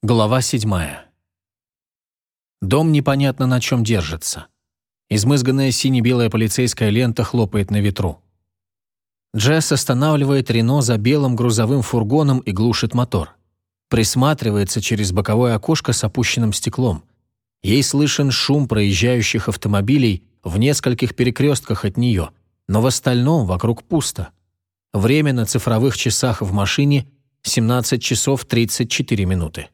Глава 7. Дом непонятно на чем держится. Измызганная сине-белая полицейская лента хлопает на ветру. Джесс останавливает Рено за белым грузовым фургоном и глушит мотор. Присматривается через боковое окошко с опущенным стеклом. Ей слышен шум проезжающих автомобилей в нескольких перекрестках от нее, но в остальном вокруг пусто. Время на цифровых часах в машине – 17 часов 34 минуты.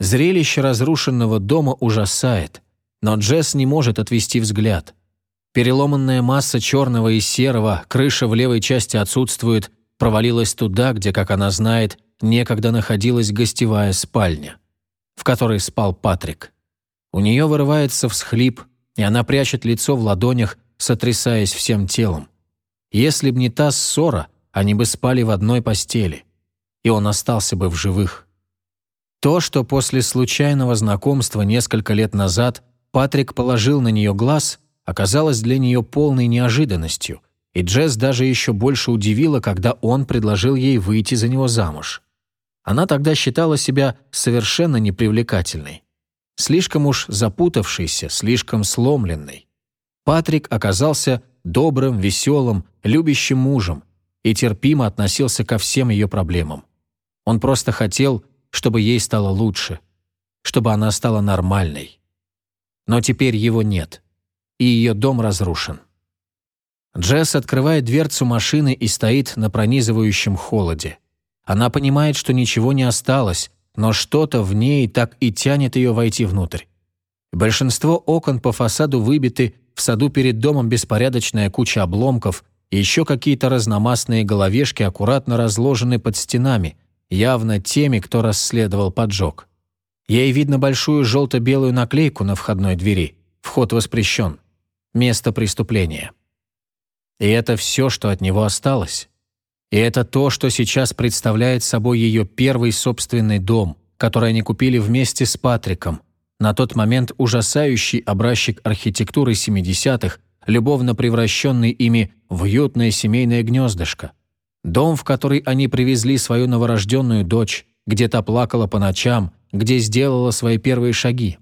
Зрелище разрушенного дома ужасает, но Джесс не может отвести взгляд. Переломанная масса черного и серого, крыша в левой части отсутствует, провалилась туда, где, как она знает, некогда находилась гостевая спальня, в которой спал Патрик. У нее вырывается всхлип, и она прячет лицо в ладонях, сотрясаясь всем телом. Если б не та ссора, они бы спали в одной постели, и он остался бы в живых. То, что после случайного знакомства несколько лет назад Патрик положил на нее глаз, оказалось для нее полной неожиданностью, и Джесс даже еще больше удивила, когда он предложил ей выйти за него замуж. Она тогда считала себя совершенно непривлекательной. Слишком уж запутавшейся, слишком сломленной. Патрик оказался добрым, веселым, любящим мужем и терпимо относился ко всем ее проблемам. Он просто хотел, чтобы ей стало лучше, чтобы она стала нормальной. Но теперь его нет, и ее дом разрушен. Джесс открывает дверцу машины и стоит на пронизывающем холоде. Она понимает, что ничего не осталось, но что-то в ней так и тянет ее войти внутрь. Большинство окон по фасаду выбиты, в саду перед домом беспорядочная куча обломков, еще какие-то разномастные головешки аккуратно разложены под стенами, явно теми, кто расследовал поджог. Ей видно большую желто-белую наклейку на входной двери. Вход воспрещен. Место преступления. И это все, что от него осталось. И это то, что сейчас представляет собой ее первый собственный дом, который они купили вместе с Патриком, на тот момент ужасающий образчик архитектуры 70-х, любовно превращенный ими в уютное семейное гнездышко – Дом, в который они привезли свою новорожденную дочь, где та плакала по ночам, где сделала свои первые шаги.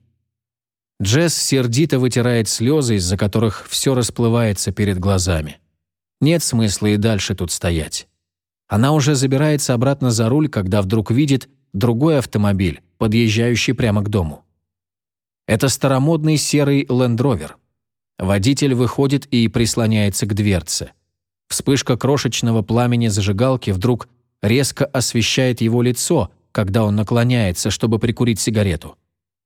Джесс сердито вытирает слезы, из-за которых все расплывается перед глазами. Нет смысла и дальше тут стоять. Она уже забирается обратно за руль, когда вдруг видит другой автомобиль, подъезжающий прямо к дому. Это старомодный серый лендровер. Водитель выходит и прислоняется к дверце. Вспышка крошечного пламени зажигалки вдруг резко освещает его лицо, когда он наклоняется, чтобы прикурить сигарету.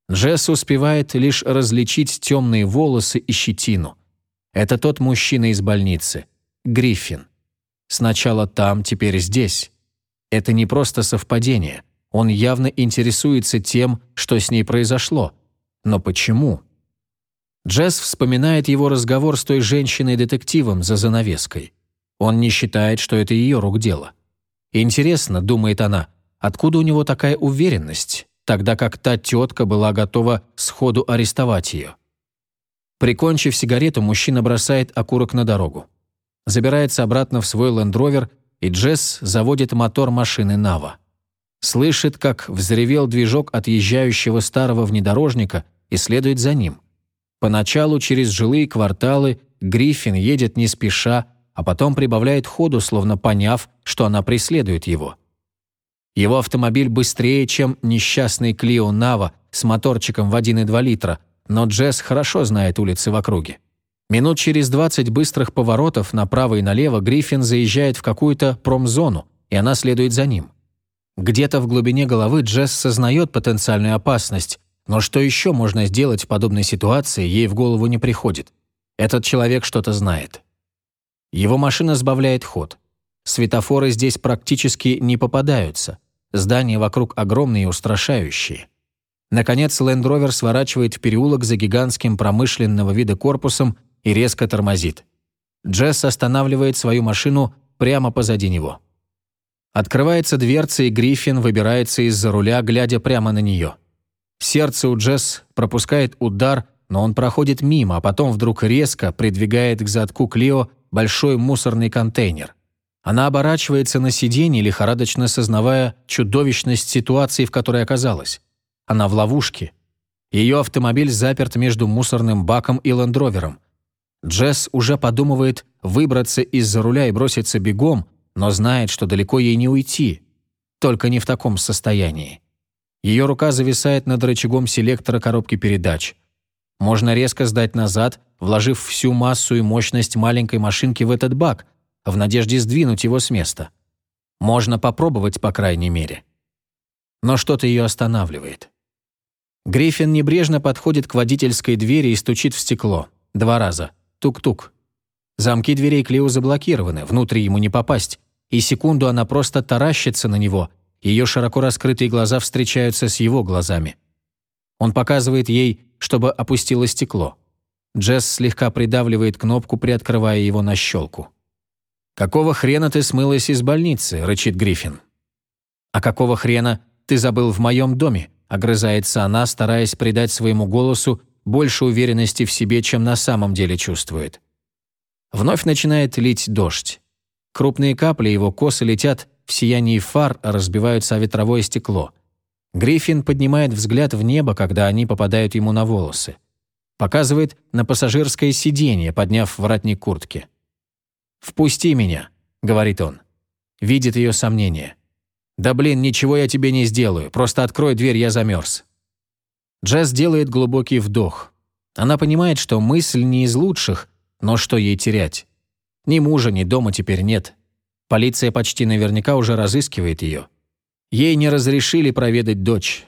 Джесс успевает лишь различить темные волосы и щетину. Это тот мужчина из больницы, Гриффин. Сначала там, теперь здесь. Это не просто совпадение. Он явно интересуется тем, что с ней произошло. Но почему? Джесс вспоминает его разговор с той женщиной-детективом за занавеской. Он не считает, что это ее рук дело. Интересно, думает она, откуда у него такая уверенность, тогда как та тетка была готова сходу арестовать ее. Прикончив сигарету, мужчина бросает окурок на дорогу. Забирается обратно в свой лендровер, и Джесс заводит мотор машины «Нава». Слышит, как взревел движок отъезжающего старого внедорожника и следует за ним. Поначалу через жилые кварталы Гриффин едет не спеша, а потом прибавляет ходу, словно поняв, что она преследует его. Его автомобиль быстрее, чем несчастный Клио Нава с моторчиком в 1,2 литра, но Джесс хорошо знает улицы в округе. Минут через 20 быстрых поворотов направо и налево Гриффин заезжает в какую-то промзону, и она следует за ним. Где-то в глубине головы Джесс сознает потенциальную опасность, но что еще можно сделать в подобной ситуации, ей в голову не приходит. Этот человек что-то знает. Его машина сбавляет ход. Светофоры здесь практически не попадаются. Здания вокруг огромные и устрашающие. Наконец, Rover сворачивает в переулок за гигантским промышленного вида корпусом и резко тормозит. Джесс останавливает свою машину прямо позади него. Открывается дверца, и Гриффин выбирается из-за руля, глядя прямо на нее. Сердце у Джесс пропускает удар, но он проходит мимо, а потом вдруг резко придвигает к задку Клио большой мусорный контейнер. Она оборачивается на сиденье, лихорадочно сознавая чудовищность ситуации, в которой оказалась. Она в ловушке. Ее автомобиль заперт между мусорным баком и лендровером. Джесс уже подумывает выбраться из-за руля и броситься бегом, но знает, что далеко ей не уйти. Только не в таком состоянии. Ее рука зависает над рычагом селектора коробки передач. Можно резко сдать назад, вложив всю массу и мощность маленькой машинки в этот бак, в надежде сдвинуть его с места. Можно попробовать, по крайней мере. Но что-то ее останавливает. Гриффин небрежно подходит к водительской двери и стучит в стекло. Два раза. Тук-тук. Замки дверей Клео заблокированы, внутрь ему не попасть. И секунду она просто таращится на него, ее широко раскрытые глаза встречаются с его глазами. Он показывает ей, чтобы опустило стекло. Джесс слегка придавливает кнопку, приоткрывая его на щелку. «Какого хрена ты смылась из больницы?» – рычит Гриффин. «А какого хрена ты забыл в моем доме?» – огрызается она, стараясь придать своему голосу больше уверенности в себе, чем на самом деле чувствует. Вновь начинает лить дождь. Крупные капли его косы летят в сиянии фар разбиваются о ветровое стекло. Гриффин поднимает взгляд в небо, когда они попадают ему на волосы. Показывает на пассажирское сиденье, подняв воротник куртки. «Впусти меня», — говорит он. Видит ее сомнение. «Да блин, ничего я тебе не сделаю, просто открой дверь, я замерз». Джесс делает глубокий вдох. Она понимает, что мысль не из лучших, но что ей терять? Ни мужа, ни дома теперь нет. Полиция почти наверняка уже разыскивает ее. Ей не разрешили проведать дочь.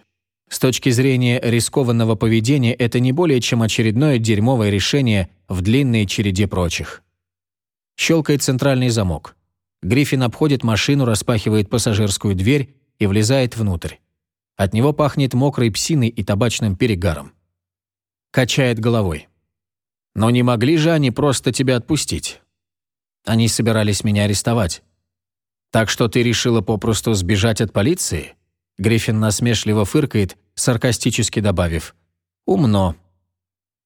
С точки зрения рискованного поведения это не более чем очередное дерьмовое решение в длинной череде прочих. Щелкает центральный замок. Гриффин обходит машину, распахивает пассажирскую дверь и влезает внутрь. От него пахнет мокрой псиной и табачным перегаром. Качает головой. «Но не могли же они просто тебя отпустить?» Они собирались меня арестовать. «Так что ты решила попросту сбежать от полиции?» Гриффин насмешливо фыркает, саркастически добавив. «Умно.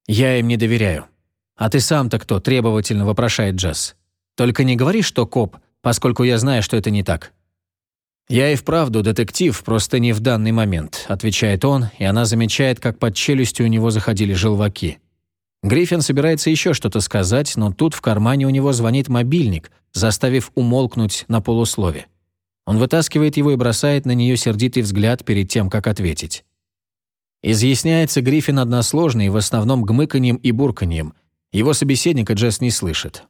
Я им не доверяю. А ты сам-то кто?» – требовательно вопрошает Джесс. «Только не говори, что коп, поскольку я знаю, что это не так». «Я и вправду детектив, просто не в данный момент», – отвечает он, и она замечает, как под челюстью у него заходили желваки. Гриффин собирается еще что-то сказать, но тут в кармане у него звонит мобильник, заставив умолкнуть на полуслове. Он вытаскивает его и бросает на нее сердитый взгляд перед тем, как ответить. Изъясняется Гриффин односложный, в основном гмыканьем и бурканьем. Его собеседника Джесс не слышит.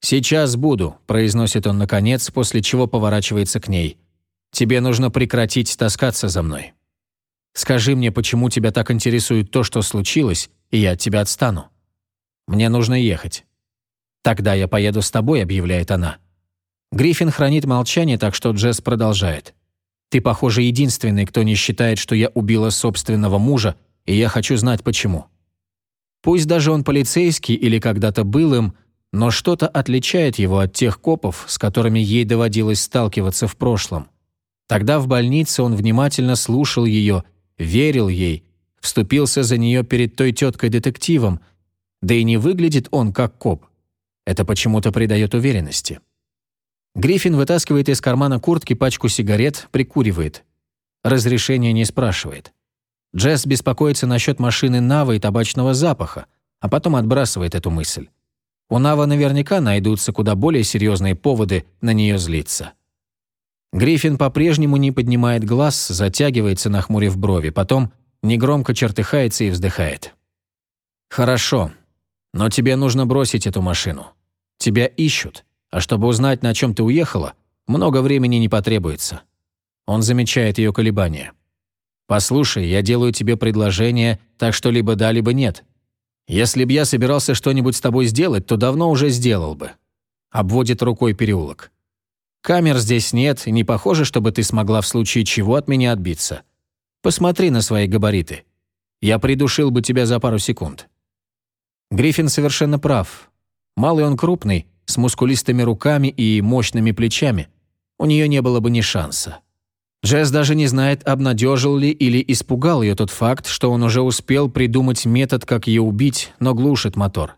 «Сейчас буду», – произносит он наконец, после чего поворачивается к ней. «Тебе нужно прекратить таскаться за мной. Скажи мне, почему тебя так интересует то, что случилось, и я от тебя отстану. Мне нужно ехать. «Тогда я поеду с тобой», — объявляет она. Гриффин хранит молчание, так что Джесс продолжает. «Ты, похоже, единственный, кто не считает, что я убила собственного мужа, и я хочу знать, почему. Пусть даже он полицейский или когда-то был им, но что-то отличает его от тех копов, с которыми ей доводилось сталкиваться в прошлом. Тогда в больнице он внимательно слушал ее, верил ей, вступился за нее перед той теткой-детективом, да и не выглядит он как коп. Это почему-то придает уверенности. Гриффин вытаскивает из кармана куртки пачку сигарет, прикуривает. Разрешения не спрашивает. Джесс беспокоится насчет машины Нава и табачного запаха, а потом отбрасывает эту мысль. У Нава наверняка найдутся куда более серьезные поводы на нее злиться. Гриффин по-прежнему не поднимает глаз, затягивается, нахмурив брови, потом негромко чертыхается и вздыхает. «Хорошо, но тебе нужно бросить эту машину. Тебя ищут, а чтобы узнать, на чем ты уехала, много времени не потребуется». Он замечает ее колебания. «Послушай, я делаю тебе предложение, так что либо да, либо нет. Если б я собирался что-нибудь с тобой сделать, то давно уже сделал бы». Обводит рукой переулок. «Камер здесь нет, и не похоже, чтобы ты смогла в случае чего от меня отбиться. Посмотри на свои габариты. Я придушил бы тебя за пару секунд». Гриффин совершенно прав. Малый он крупный, с мускулистыми руками и мощными плечами. У нее не было бы ни шанса. Джесс даже не знает, обнадежил ли или испугал ее тот факт, что он уже успел придумать метод, как ее убить, но глушит мотор.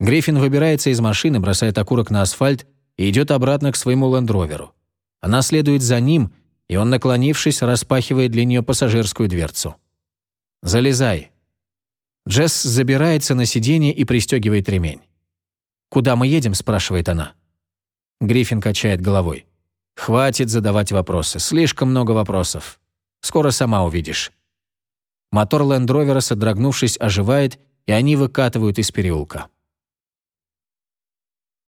Гриффин выбирается из машины, бросает окурок на асфальт и идет обратно к своему лендроверу. Она следует за ним, и он, наклонившись, распахивает для нее пассажирскую дверцу. «Залезай». Джесс забирается на сиденье и пристегивает ремень. «Куда мы едем?» – спрашивает она. Гриффин качает головой. «Хватит задавать вопросы. Слишком много вопросов. Скоро сама увидишь». Мотор Лендровера, содрогнувшись, оживает, и они выкатывают из переулка.